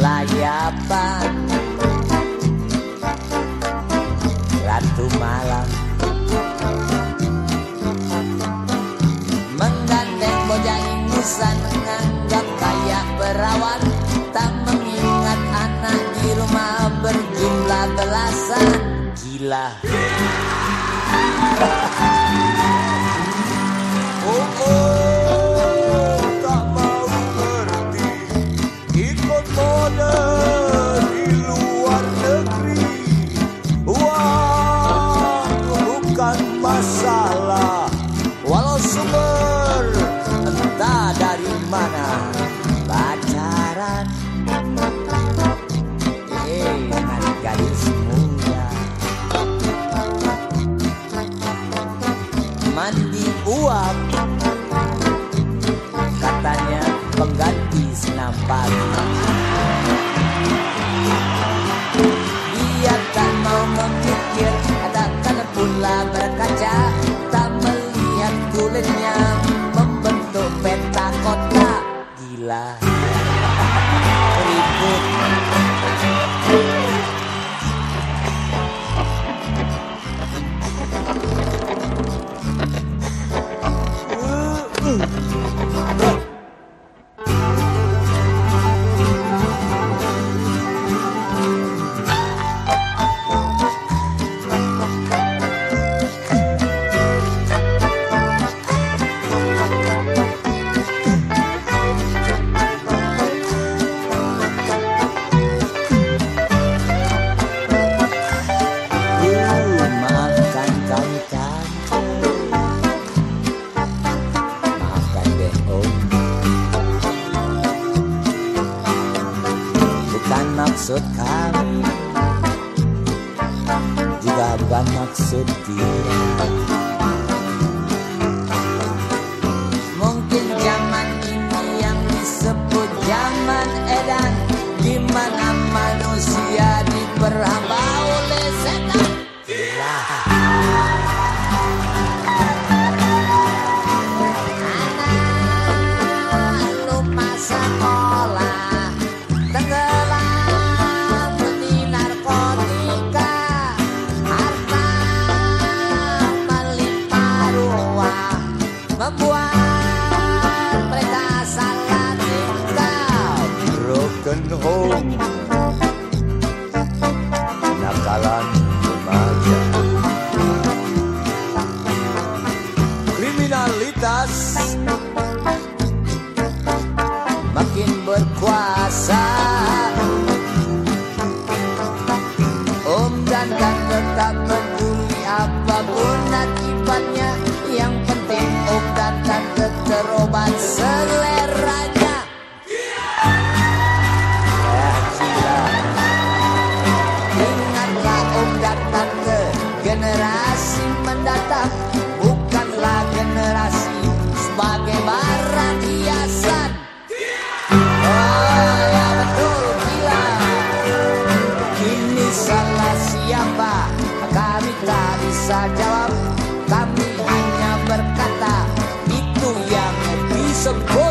lagi apa Ratu malam Menggandeng bojaring busan Menganggap kayak perawan. Tak mengingat anak di rumah berjumlah belasan. Gila Gila. jalan Eh, gadis muda Mandi uap. Katanya pengganti senapan. maksud kami. Juga bukan maksud membuat mereka sangat kau broken home. Nakalan remaja. Kriminalitas. Makin berkuasa. Om dan kan tetap peduli apa pun akibatnya. bisa jawab Kami hanya berkata Itu yang disebut.